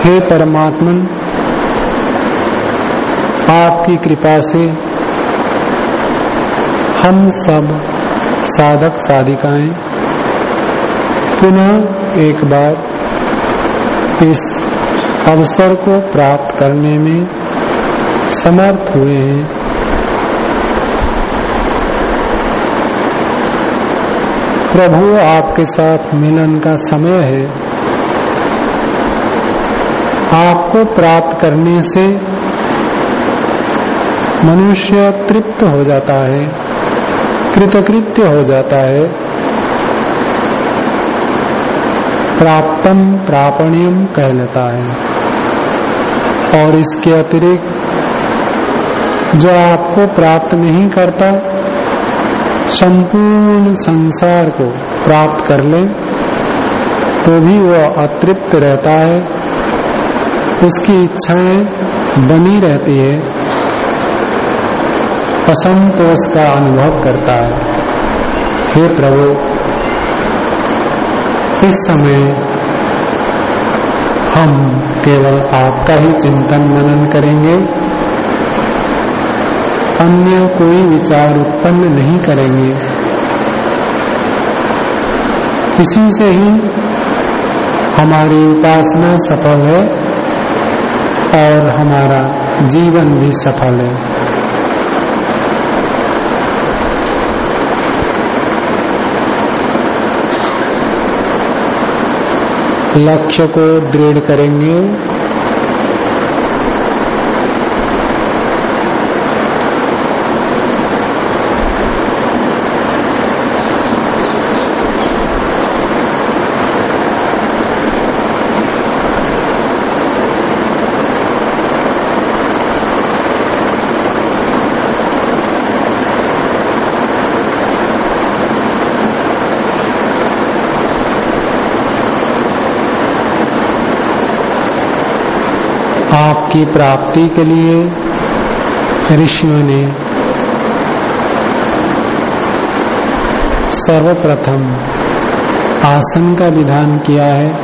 हे परमात्मन, आपकी कृपा से हम सब साधक साधिकाएँ पुनः एक बार इस अवसर को प्राप्त करने में समर्थ हुए हैं। प्रभु, आपके साथ मिलन का समय है। आपको प्राप्त करने से मनुष्य तृप्त हो जाता है, कृतकृत्य हो जाता है। प्राप्तम प्रापणियम कहलाता है। और इसके अतिरिक्त जो आपको प्राप्त नहीं करता, संपूर्ण संसार को प्राप्त कर ले तो भी वह अतृप्त रहता है। उसकी इच्छाएँ बनी रहती है असंतोष का अनुभव करता है। हे प्रभु, इस समय हम केवल आपका ही चिंतन मनन करेंगे, अन्य कोई विचार उत्पन्न नहीं करेंगे। इसी से ही हमारी उपासना सफल है। और हमारा जीवन भी सफल है। लक्ष्य को दृढ़ करेंगे। आपकी प्राप्ति के लिए ऋषियों ने सर्वप्रथम आसन का विधान किया है।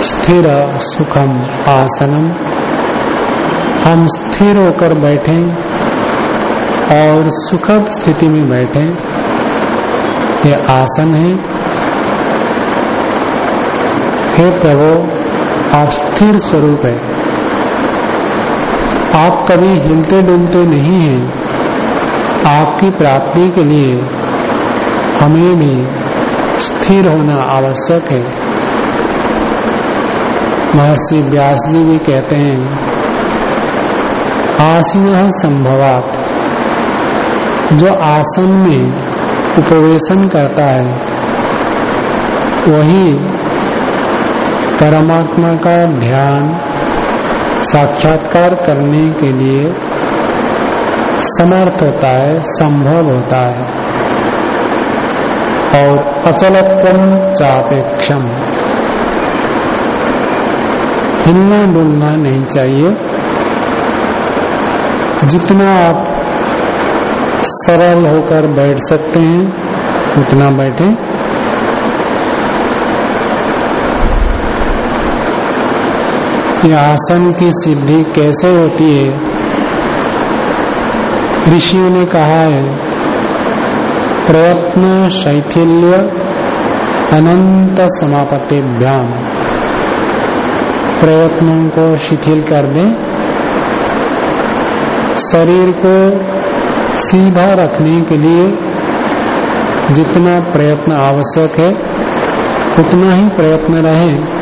स्थिर सुखम आसनम। हम स्थिर होकर बैठे और सुखद स्थिति में बैठे। ये आसन है। हे प्रभु आप स्थिर स्वरूप है। आप कभी हिलते डुलते नहीं हैं। आपकी प्राप्ति के लिए हमें भी स्थिर होना आवश्यक है। महर्षि व्यास जी भी कहते हैं, आसन संभवात। जो आसन में उपवेशन करता है, वही परमात्मा का ध्यान साक्षात्कार करने के लिए समर्थ होता है, संभव होता है। और अचलत्व चापेक्षम। हिलना डुलना नहीं चाहिए। जितना आप सरल होकर बैठ सकते हैं, उतना बैठे। ये आसन की सिद्धि कैसे होती है? ऋषियों ने कहा है, प्रयत्न शैथिल्य अनंत समापत्तिभ्याम। प्रयत्नों को शिथिल कर दें। शरीर को सीधा रखने के लिए जितना प्रयत्न आवश्यक है, उतना ही प्रयत्न रहे।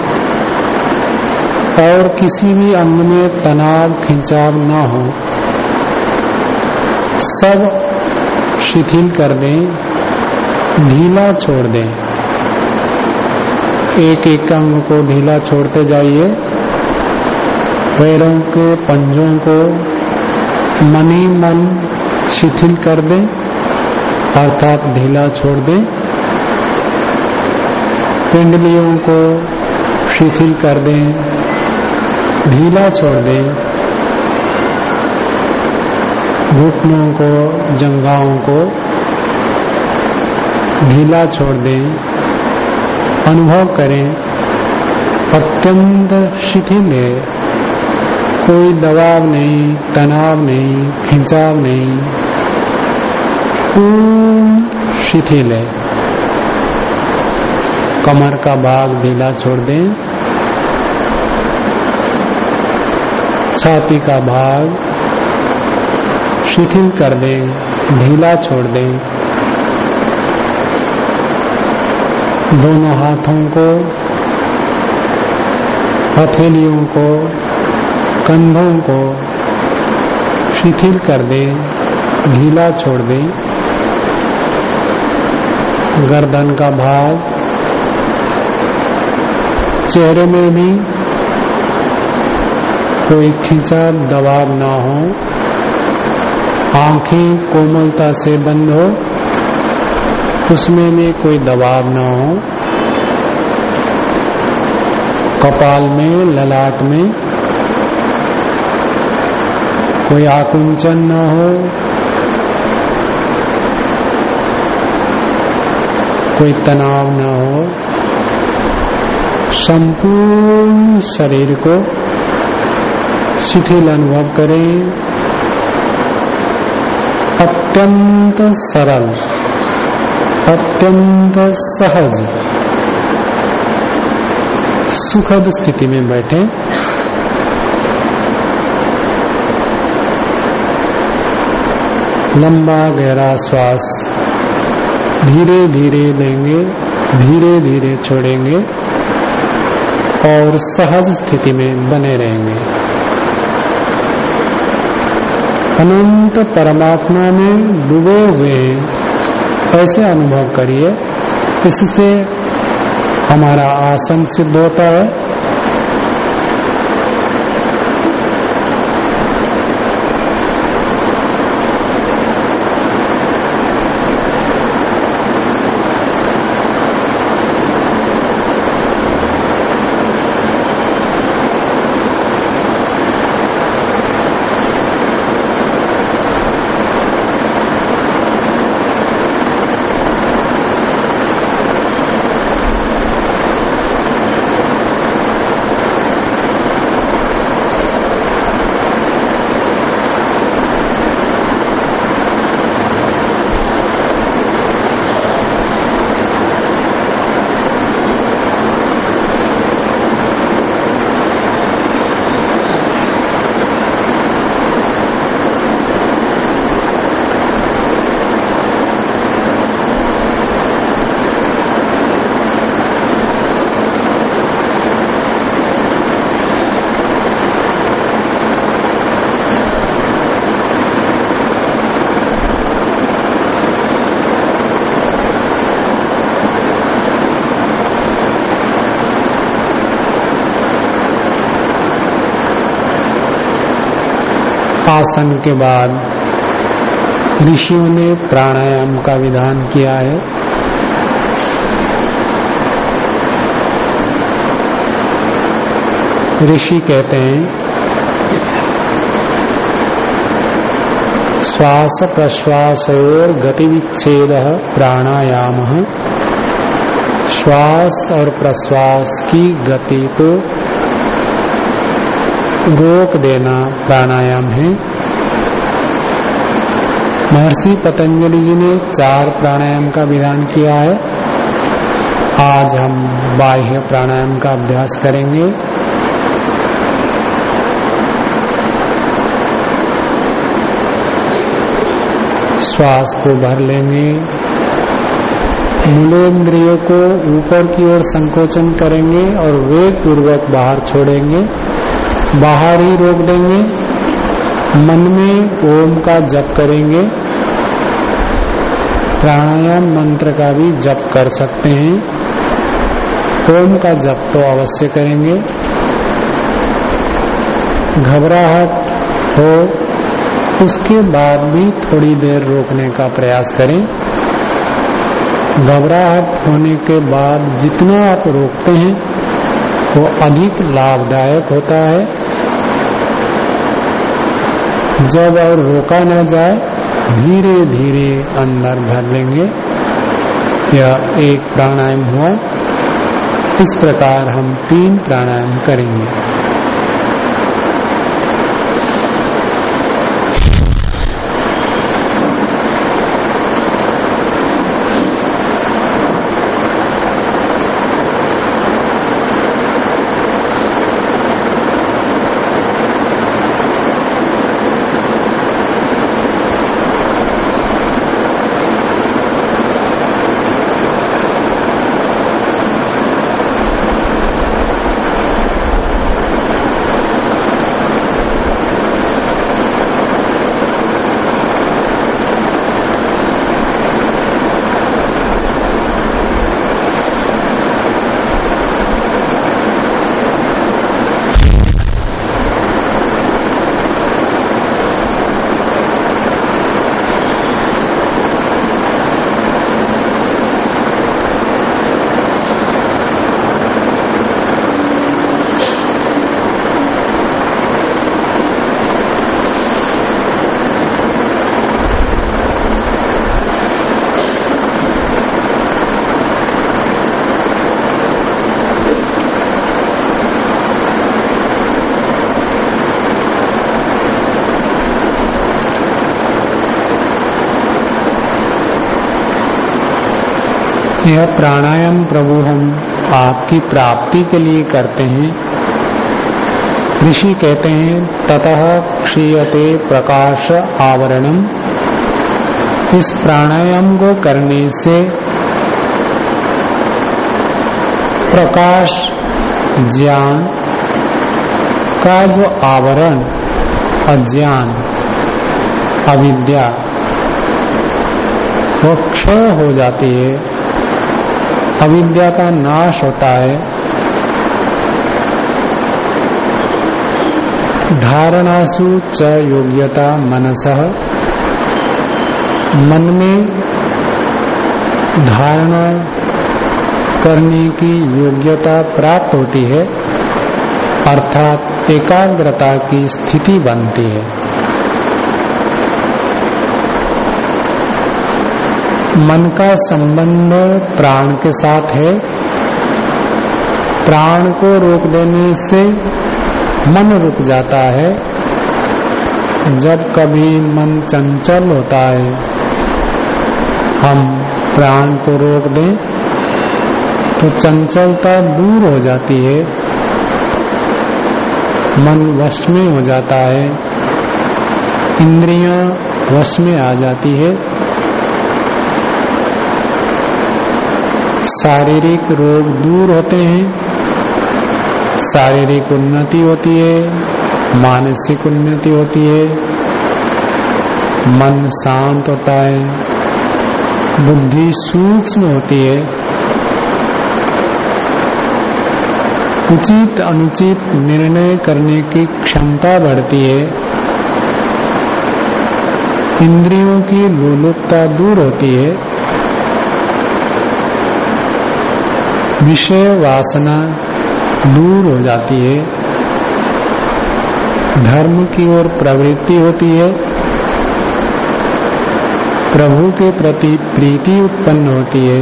और किसी भी अंग में तनाव, खिंचाव न हो। सब शिथिल कर दें, ढीला छोड़ दें। एक एक अंग को ढीला छोड़ते जाइए। पैरों के पंजों को मनी मन शिथिल कर दें, अर्थात ढीला छोड़ दें। पिंडलियों को शिथिल कर दें। ढीला छोड़ दें। घुटनों को, जंगाओं को ढीला छोड़ दें। अनुभव करें, अत्यंत शिथिल है। कोई दबाव नहीं, तनाव नहीं, खिंचाव नहीं। पूर्ण शिथिल है। कमर का भाग ढीला छोड़ दें। छाती का भाग शिथिल कर दें, ढीला छोड़ दें। दोनों हाथों को, हथेलियों को, कंधों को शिथिल कर दें, ढीला छोड़ दें। गर्दन का भाग चेहरे में भी कोई खींचा दबाव ना हो। आँखें कोमलता से बंद हो। उसमें भी कोई दबाव ना हो। कपाल में, ललाट में कोई आकुंचन न हो। कोई तनाव न हो। संपूर्ण शरीर को शिथिल अनुभव करें। अत्यंत सरल, अत्यंत सहज, सुखद स्थिति में बैठे। लंबा गहरा श्वास धीरे धीरे लेंगे, धीरे धीरे छोड़ेंगे और सहज स्थिति में बने रहेंगे। अनंत परमात्मा में डूबे हुए ऐसे अनुभव करिए। इससे हमारा आसन सिद्ध होता है। आसन के बाद ऋषियों ने प्राणायाम का विधान किया है। ऋषि कहते हैं, श्वास प्रश्वास और गतिविच्छेद प्राणायाम। श्वास और प्रश्वास की गति को रोक देना प्राणायाम है। महर्षि पतंजलि जी ने चार प्राणायाम का विधान किया है। आज हम बाह्य प्राणायाम का अभ्यास करेंगे। श्वास को भर लेंगे। मूलेन्द्रियों को ऊपर की ओर संकोचन करेंगे और वेग पूर्वक बाहर छोड़ेंगे। बाहर ही रोक देंगे, मन में ओम का जप करेंगे, प्राणायाम मंत्र का भी जप कर सकते हैं। ओम का जप तो अवश्य करेंगे। घबराहट हो, उसके बाद भी थोड़ी देर रोकने का प्रयास करें। घबराहट होने के बाद जितना आप रोकते हैं, वो अधिक लाभदायक होता है। जब और रोका ना जाए, धीरे धीरे अंदर भर लेंगे। यह एक प्राणायाम हुआ, इस प्रकार हम तीन प्राणायाम करेंगे। यह प्राणायाम प्रभु हम आपकी प्राप्ति के लिए करते हैं। ऋषि कहते हैं, ततः क्षीयते प्रकाश आवरणम इस प्राणायाम को करने से प्रकाश, ज्ञान का जो आवरण, अज्ञान, अविद्या, वो क्षय हो जाती है। अविद्या का नाश होता है। धारणासु च योग्यता मनस। मन में धारणा करने की योग्यता प्राप्त होती है, अर्थात एकाग्रता की स्थिति बनती है। मन का संबंध प्राण के साथ है। प्राण को रोक देने से मन रुक जाता है। जब कभी मन चंचल होता है, हम प्राण को रोक दें तो चंचलता दूर हो जाती है। मन वश में हो जाता है। इंद्रियाँ वश में आ जाती है। शारीरिक रोग दूर होते हैं, शारीरिक उन्नति होती है, मानसिक उन्नति होती है, मन शांत होता है, बुद्धि सूक्ष्म होती है, उचित अनुचित निर्णय करने की क्षमता बढ़ती है, इंद्रियों की लोलुपता दूर होती है विषय वासना दूर हो जाती है। धर्म की ओर प्रवृत्ति होती है। प्रभु के प्रति प्रीति उत्पन्न होती है।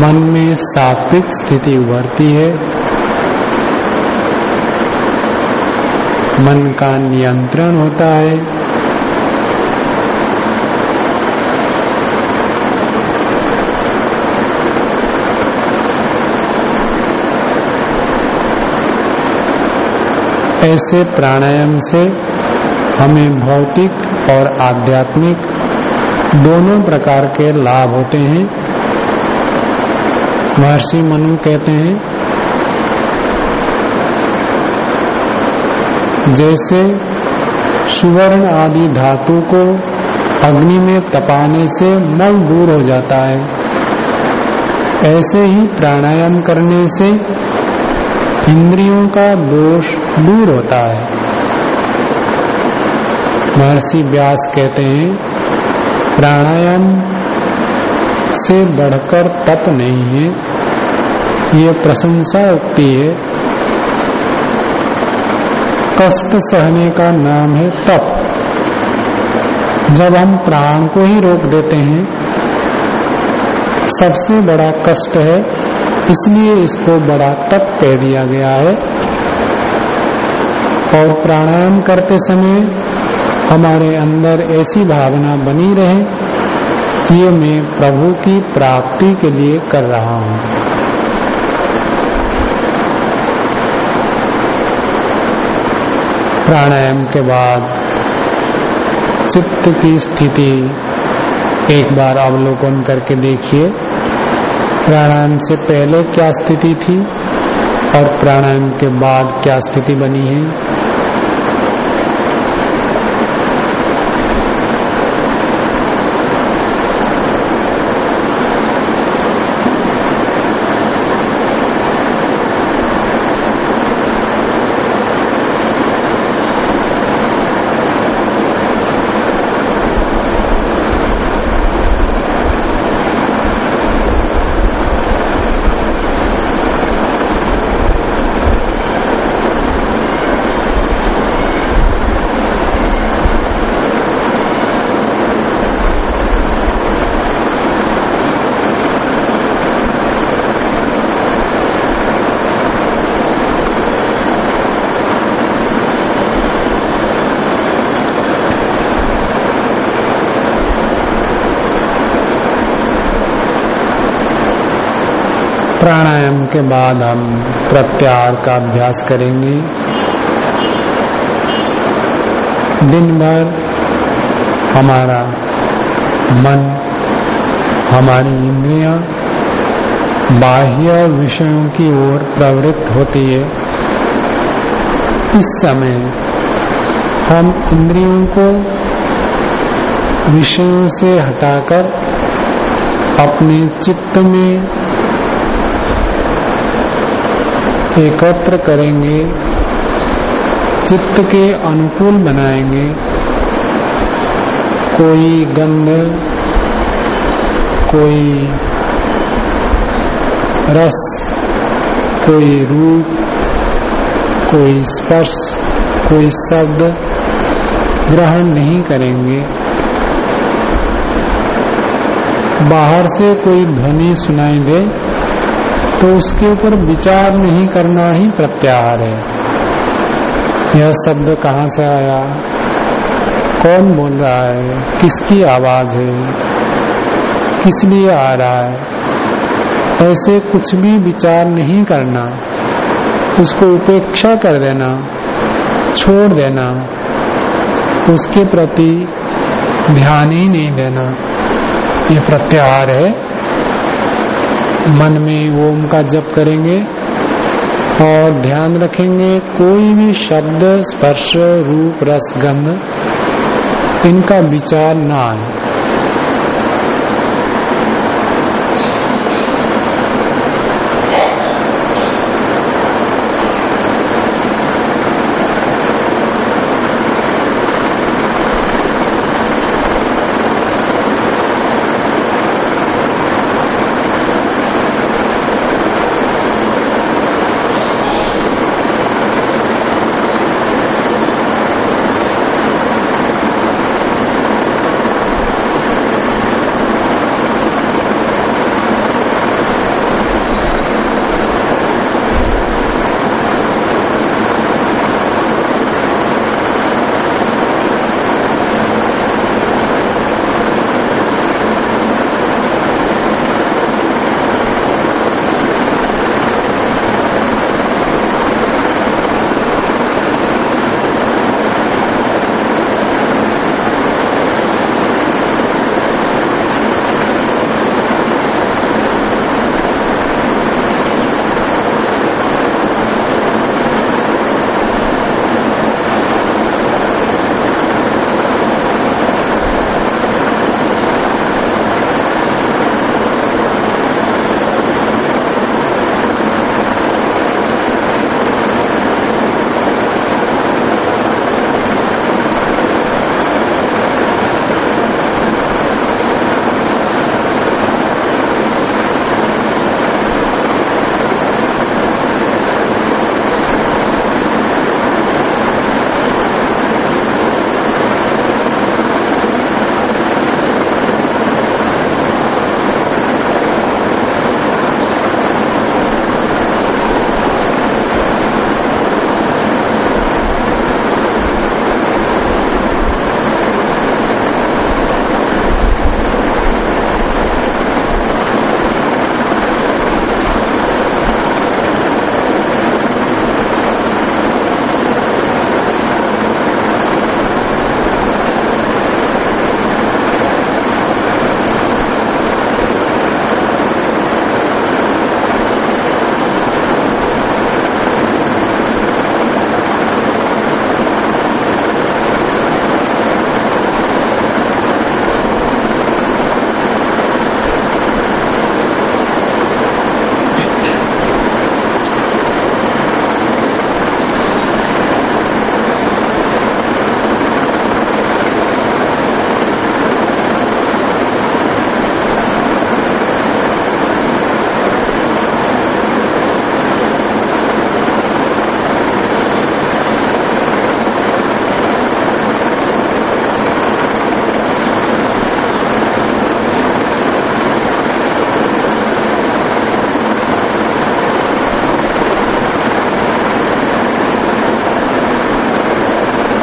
मन में सात्विक स्थिति उभरती है। मन का नियंत्रण होता है। ऐसे प्राणायाम से हमें भौतिक और आध्यात्मिक दोनों प्रकार के लाभ होते हैं। महर्षि मनु कहते हैं, जैसे सुवर्ण आदि धातु को अग्नि में तपाने से मल दूर हो जाता है। ऐसे ही प्राणायाम करने से इंद्रियों का दोष दूर होता है। महर्षि व्यास कहते हैं, प्राणायाम से बढ़कर तप नहीं है। ये प्रशंसा उक्ति है। कष्ट सहने का नाम है तप। जब हम प्राण को ही रोक देते हैं, सबसे बड़ा कष्ट है, इसलिए इसको बड़ा तप कह दिया गया है। और प्राणायाम करते समय हमारे अंदर ऐसी भावना बनी रहे कि ये मैं प्रभु की प्राप्ति के लिए कर रहा हूँ। प्राणायाम के बाद चित्त की स्थिति एक बार अवलोकन करके देखिए। प्राणायाम से पहले क्या स्थिति थी और प्राणायाम के बाद क्या स्थिति बनी है? प्राणायाम के बाद हम प्रत्याहार का अभ्यास करेंगे। दिन भर हमारा मन, हमारी इंद्रियाँ बाह्य विषयों की ओर प्रवृत्त होती है। इस समय हम इंद्रियों को विषयों से हटाकर अपने चित्त में एकत्र करेंगे, चित्त के अनुकूल बनाएँगे। कोई गंध, कोई रस, कोई रूप, कोई स्पर्श, कोई शब्द ग्रहण नहीं करेंगे। बाहर से कोई ध्वनि सुनाई दे तो उसके ऊपर विचार नहीं करना ही प्रत्याहार है। यह शब्द कहाँ से आया? कौन बोल रहा है? किसकी आवाज़ है? किस लिए आ रहा है? ऐसे कुछ भी विचार नहीं करना। उसको उपेक्षा कर देना, छोड़ देना। उसके प्रति ध्यान ही नहीं देना। ये प्रत्याहार है। मन में ओम का जप करेंगे और ध्यान रखेंगे कोई भी शब्द, स्पर्श, रूप, रस, गंध, इनका विचार ना आए।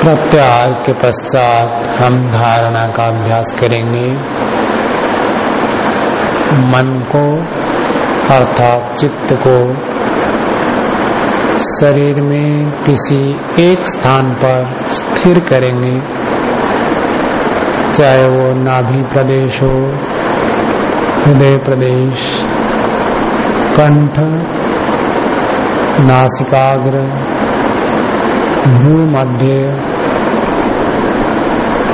प्रत्याहार के पश्चात हम धारणा का अभ्यास करेंगे। मन को, अर्थात चित्त को, शरीर में किसी एक स्थान पर स्थिर करेंगे। चाहे वो नाभि प्रदेश हो, हृदय प्रदेश, कंठ, नासिकाग्र भू मध्य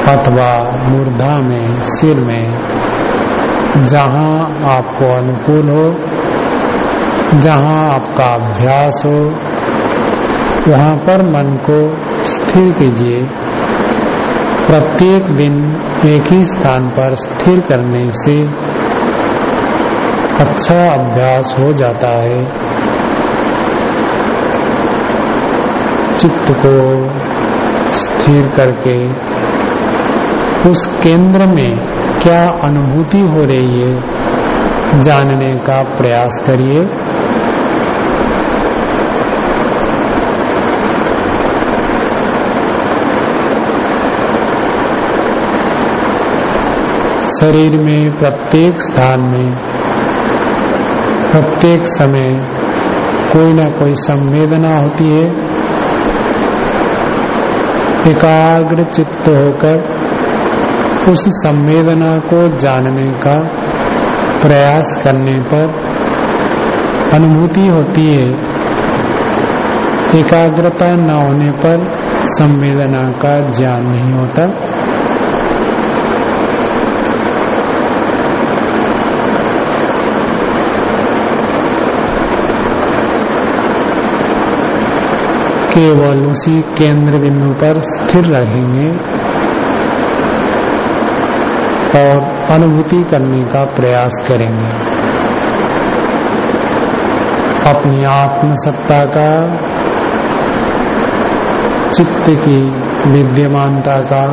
अथवा मूर्धा में, सिर में, जहाँ आपको अनुकूल हो, जहाँ आपका अभ्यास हो, वहाँ पर मन को स्थिर कीजिए। प्रत्येक दिन एक ही स्थान पर स्थिर करने से अच्छा अभ्यास हो जाता है। चित्त को स्थिर करके उस केंद्र में क्या अनुभूति हो रही है? जानने का प्रयास करिए। शरीर में प्रत्येक स्थान में, प्रत्येक समय कोई ना कोई संवेदना होती है। एकाग्र चित्त होकर उस संवेदना को जानने का प्रयास करने पर अनुभूति होती है। एकाग्रता न होने पर संवेदना का ज्ञान नहीं होता। केवल उसी केंद्र बिंदु पर स्थिर रहेंगे। और अनुभूति करने का प्रयास करेंगे। अपनी आत्मसत्ता का, चित्त की विद्यमानता का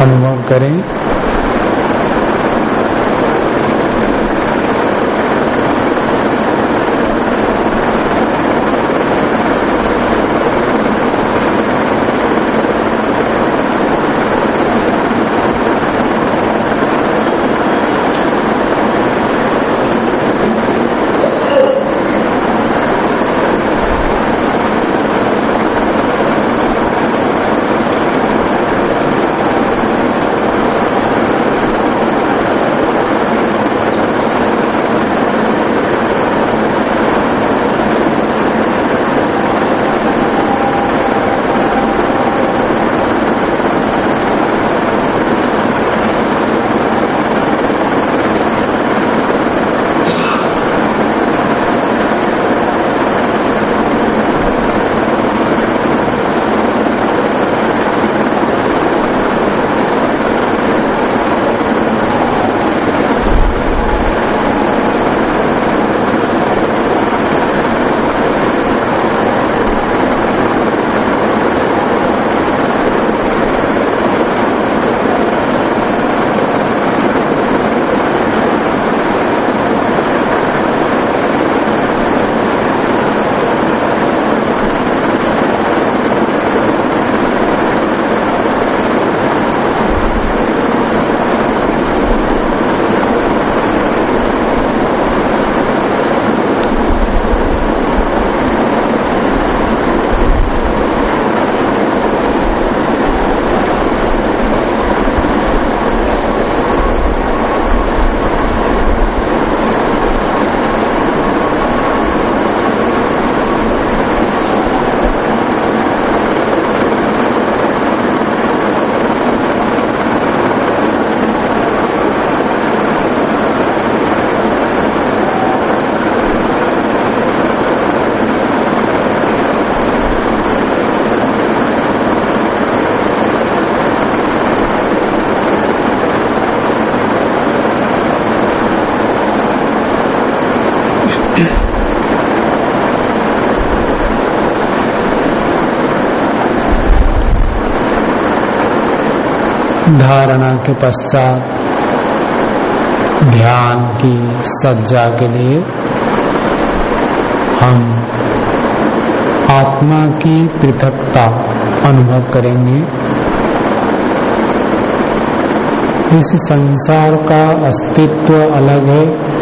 अनुभव करें। धारणा के पश्चात ध्यान की सज्जा के लिए हम आत्मा की पृथकता अनुभव करेंगे। इस संसार का अस्तित्व अलग है।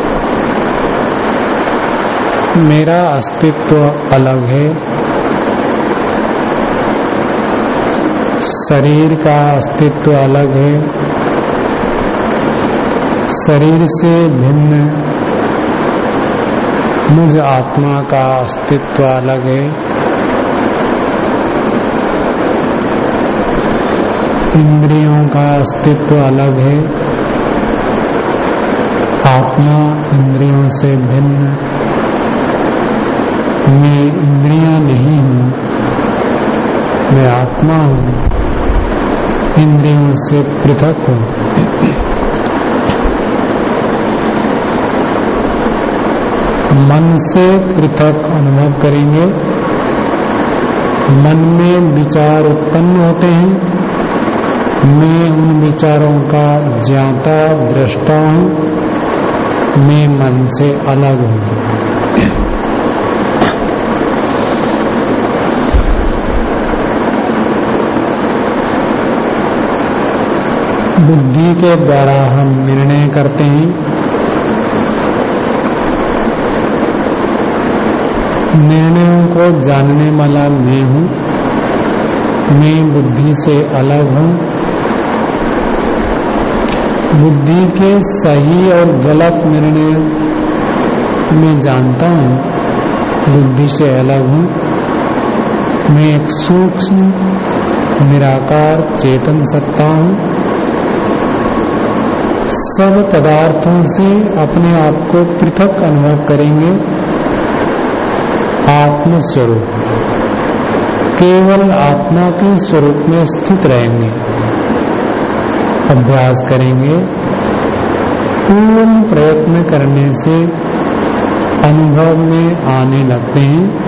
मेरा अस्तित्व अलग है। शरीर का अस्तित्व अलग है। शरीर से भिन्न मुझ आत्मा का अस्तित्व अलग है। इंद्रियों का अस्तित्व अलग है। आत्मा इंद्रियों से भिन्न। मैं इंद्रियाँ नहीं हूँ, मैं आत्मा हूँ। इंद्रियों से पृथक हूँ। मन से पृथक अनुभव करेंगे। मन में विचार उत्पन्न होते हैं। मैं उन विचारों का ज्ञाता, दृष्टा हूँ। मैं मन से अलग हूँ। बुद्धि के द्वारा हम निर्णय करते हैं। निर्णयों को जानने वाला मैं हूँ। मैं बुद्धि से अलग हूँ। बुद्धि के सही और गलत निर्णय मैं जानता हूँ। बुद्धि से अलग हूँ। मैं एक सूक्ष्म, निराकार, चेतन सत्ता हूँ। सब पदार्थों से अपने आप को पृथक अनुभव करेंगे। आत्मस्वरूप। केवल आत्मा के स्वरूप में स्थित रहेंगे। अभ्यास करेंगे। पूर्ण प्रयत्न करने से अनुभव में आने लगते हैं।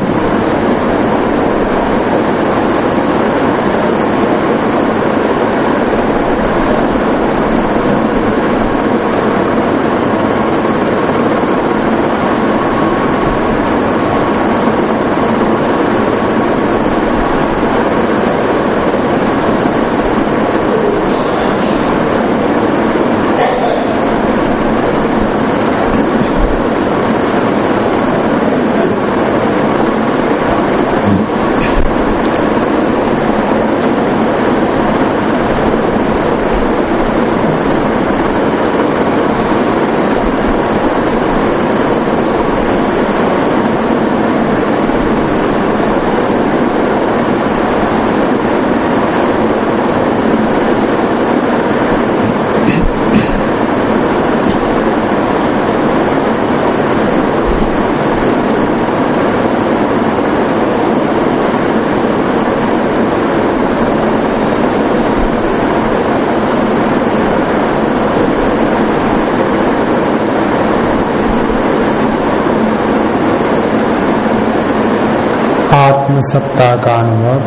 सत्ता का अनुभव।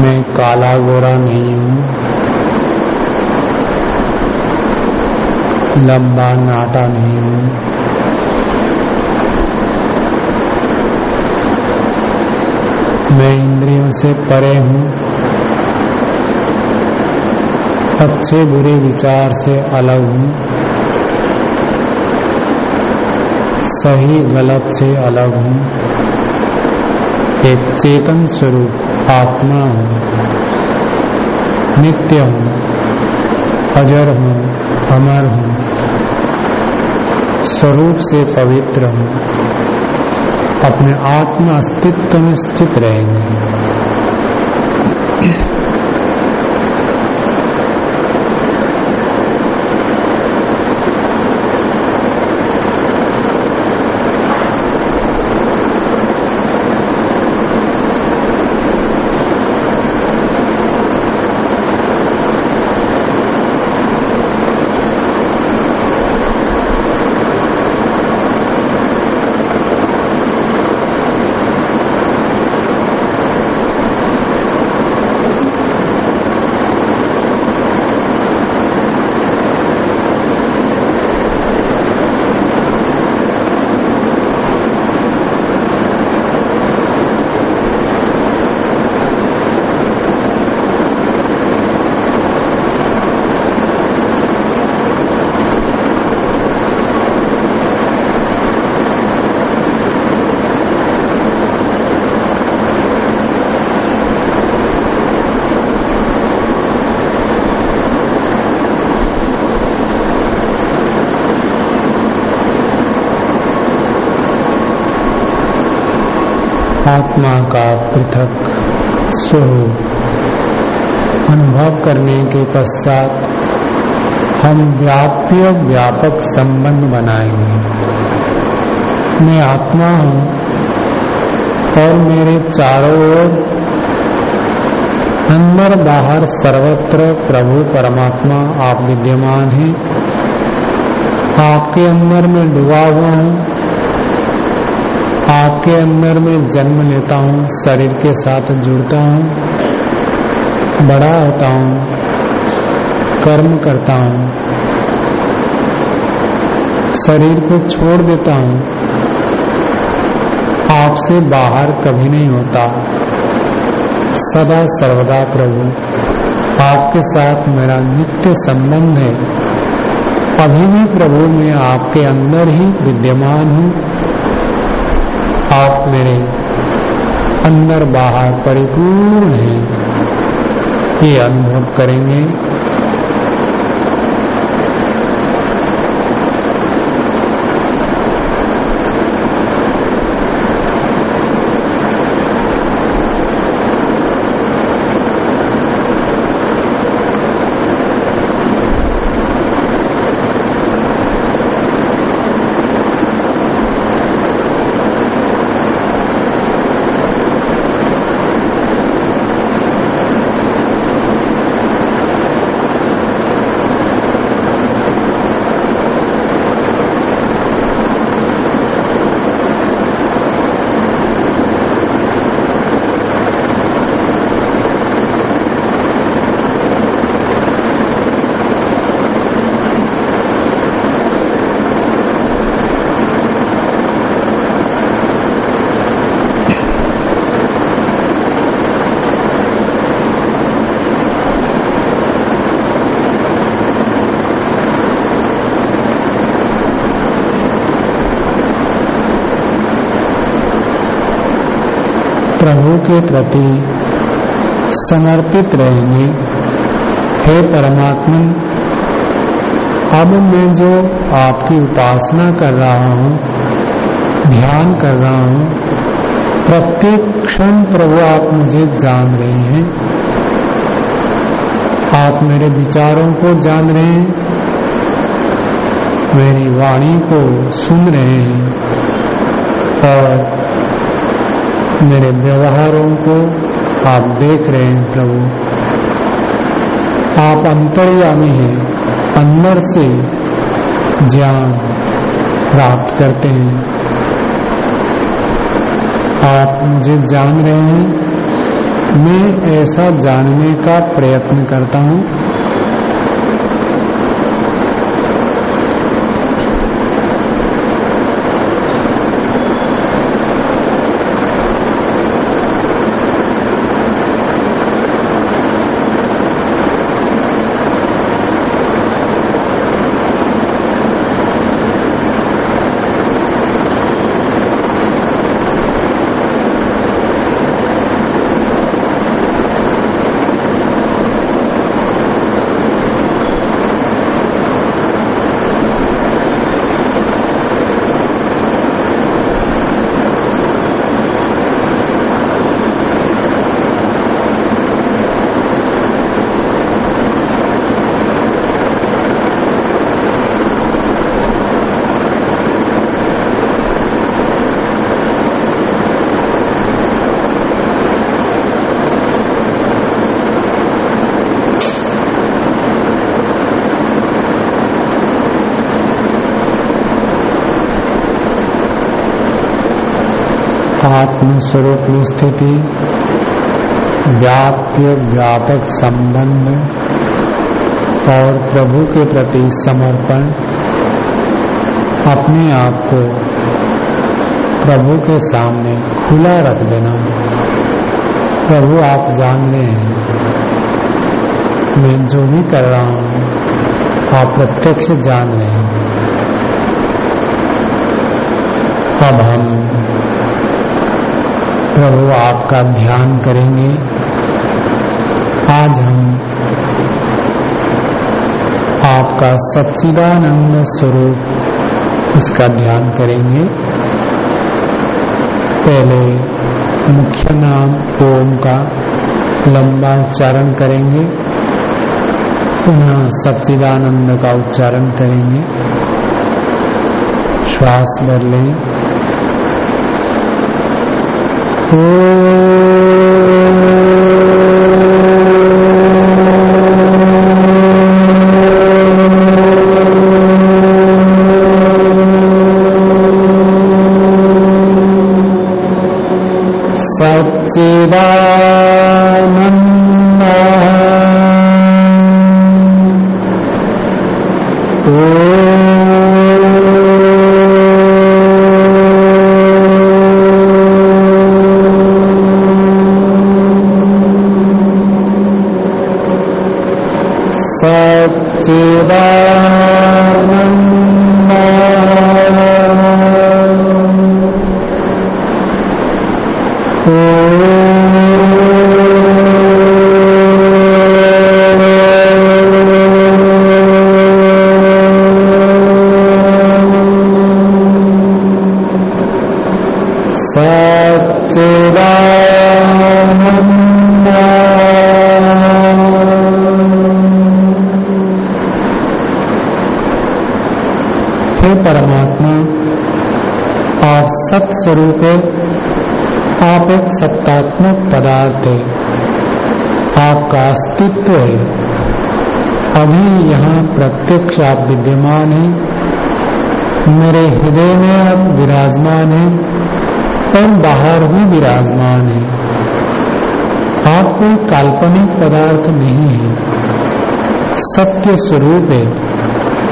मैं काला गोरा नहीं हूँ। लंबा नाटा नहीं हूँ। मैं इंद्रियों से परे हूँ। अच्छे बुरे विचार से अलग हूँ। सही गलत से अलग हूँ। एक चेतन स्वरूप आत्मा हूँ। नित्य हूँ अजर हूँ अमर हूँ। स्वरूप से पवित्र हूँ। अपने आत्म अस्तित्व में स्थित रहेंगे। आत्मा का पृथक स्वरूप। अनुभव करने के पश्चात हम व्याप्य व्यापक संबंध बनाएँगे। मैं आत्मा हूँ और मेरे चारों ओर अंदर बाहर सर्वत्र प्रभु परमात्मा आप विद्यमान हैं। आपके अंदर में डूबा हुआ हूँ। आपके अंदर में जन्म लेता हूँ, शरीर के साथ जुड़ता हूँ, बड़ा होता हूँ, कर्म करता हूँ, शरीर को छोड़ देता हूँ, आपसे बाहर कभी नहीं होता। सदा सर्वदा प्रभु, आपके साथ मेरा नित्य संबंध है। अभी भी प्रभु, मैं आपके अंदर ही विद्यमान हूँ। आप मेरे अंदर बाहर परिपूर्ण हैं। ये अनुभव करेंगे प्रभु के प्रति समर्पित रहेंगे। हे परमात्मन, अब मैं जो आपकी उपासना कर रहा हूँ, ध्यान कर रहा हूँ, प्रत्येक क्षण प्रभु आप मुझे जान रहे हैं। आप मेरे विचारों को जान रहे हैं, मेरी वाणी को सुन रहे हैं और मेरे व्यवहारों को आप देख रहे हैं प्रभु। आप अंतर्यामी हैं, अंदर से ज्ञान प्राप्त करते हैं। आप मुझे जान रहे हैं, मैं ऐसा जानने का प्रयत्न करता हूँ आत्म स्वरूप में स्थिति व्याप्य व्यापक संबंध, और प्रभु के प्रति समर्पण, अपने आप को प्रभु के सामने खुला रख देना। प्रभु, आप जान रहे हैं, मैं जो भी कर रहा हूँ, आप प्रत्यक्ष जान रहे हैं। अब हम प्रभु, आपका ध्यान करेंगे। आज हम आपका सच्चिदानंद स्वरूप, उसका ध्यान करेंगे। पहले मुख्य नाम ओम का लंबा उच्चारण करेंगे। पुनः सच्चिदानंद का उच्चारण करेंगे। श्वास भर लें। Oh. स्वरूप आप एक सत्तात्मक पदार्थ है। आपका अस्तित्व है। अभी यहाँ प्रत्यक्ष आप विद्यमान है। मेरे हृदय में आप विराजमान है। और बाहर भी विराजमान है। आप कोई काल्पनिक पदार्थ नहीं है। सत्य स्वरूप है।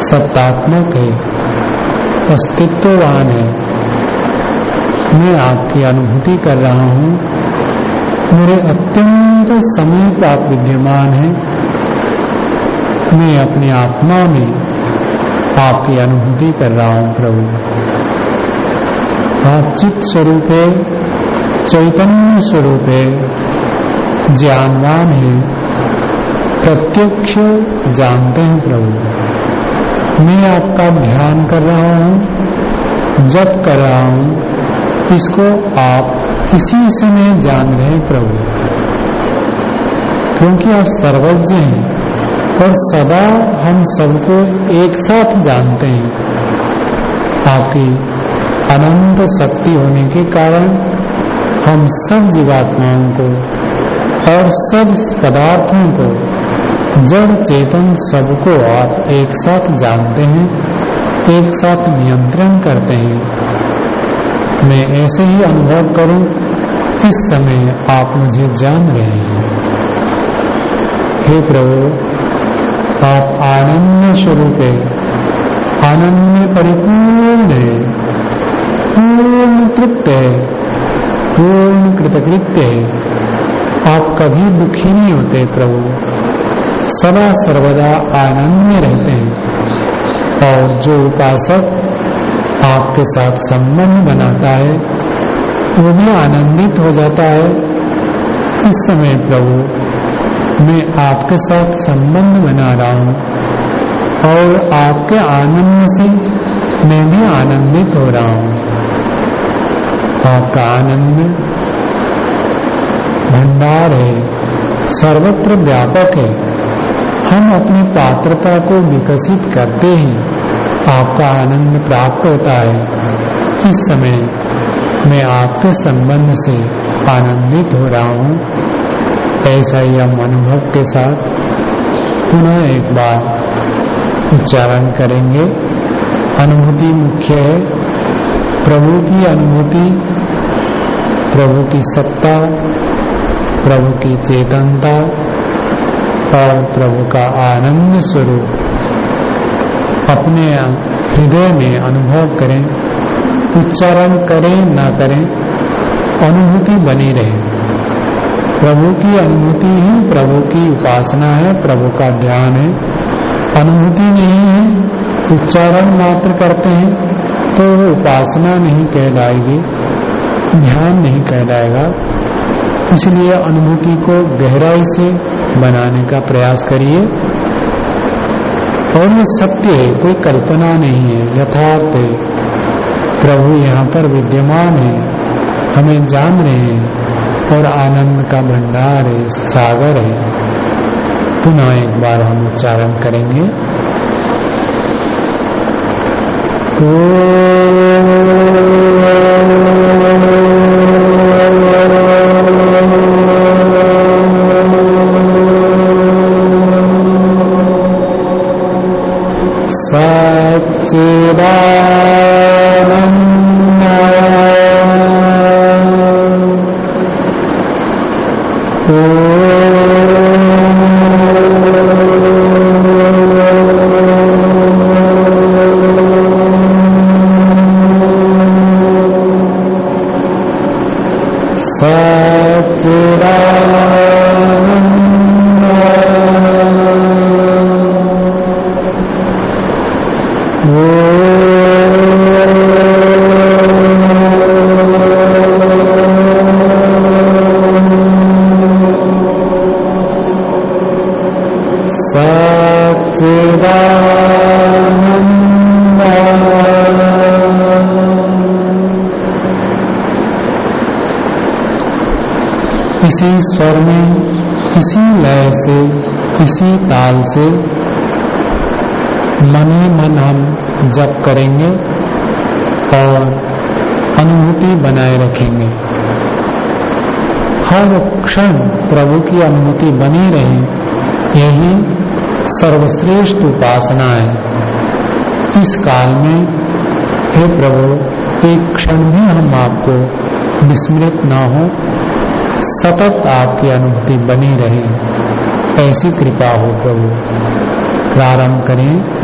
सत्तात्मक है। अस्तित्ववान है। मैं आपकी अनुभूति कर रहा हूँ। मेरे अत्यंत समीप आप विद्यमान हैं। मैं अपनी आत्मा में आपकी अनुभूति कर रहा हूँ, प्रभु। आप चित्त स्वरूप है चैतन्य स्वरूप है ज्ञानवान है। प्रत्यक्ष जानते हैं, प्रभु। मैं आपका ध्यान कर रहा हूँ, जप कर रहा हूँ। इसको आप इसी समय जान रहे प्रभु। क्योंकि आप सर्वज्ञ हैं और सदा हम सबको एक साथ जानते हैं आपकी अनंत शक्ति होने के कारण हम सब जीवात्माओं को और सब पदार्थों को, जड़ चेतन सबको आप एक साथ जानते हैं, एक साथ नियंत्रण करते हैं। मैं ऐसे ही अनुभव करूँ, इस समय आप मुझे जान रहे हैं। हे प्रभु, आप आनंद स्वरूप है, आनंद में परिपूर्ण है, पूर्ण तृप्त है, पूर्ण कृतकृत्य है। आप कभी दुखी नहीं होते प्रभु, सदा सर्वदा आनंद में रहते हैं। और जो उपासक आपके साथ संबंध बनाता है, वो भी आनंदित हो जाता है। इस समय प्रभु, मैं आपके साथ संबंध बना रहा हूँ और आपके आनंद से मैं भी आनंदित हो रहा हूँ। आपका आनंद भंडार है, सर्वत्र व्यापक है। हम अपनी पात्रता को विकसित करते हैं। आपका आनंद प्राप्त होता है। इस समय मैं आपके संबंध से आनंदित हो रहा हूँ। ऐसा ही हम अनुभव के साथ पुनः एक बार उच्चारण करेंगे। अनुभूति मुख्य है। प्रभु की अनुभूति, प्रभु की सत्ता, प्रभु की चेतनता और प्रभु का आनंद स्वरूप। अपने हृदय में अनुभव करें, उच्चारण करें, ना करें, अनुभूति बनी रहे। प्रभु की अनुभूति ही प्रभु की उपासना है, प्रभु का ध्यान है। अनुभूति नहीं है, उच्चारण मात्र करते हैं तो उपासना नहीं कहलाएगी, ध्यान नहीं कहलाएगा। इसलिए अनुभूति को गहराई से बनाने का प्रयास करिए। और ये सत्य है? कोई कल्पना नहीं है, यथार्थ है। प्रभु यहाँ पर विद्यमान है। हमें जान रहे हैं और आनंद का भंडार है, सागर है। पुनः एक बार हम उच्चारण करेंगे। इसी स्वर में इसी लय से इसी ताल से मन मन हम जप करेंगे और अनुभूति बनाए रखेंगे। हर क्षण प्रभु की अनुभूति बनी रहे, यही सर्वश्रेष्ठ उपासना है। इस काल में हे प्रभु, एक क्षण भी हम आपको विस्मृत ना हो। सतत आपकी अनुभूति बनी रहे। ऐसी कृपा हो प्रभु। प्रारंभ करें।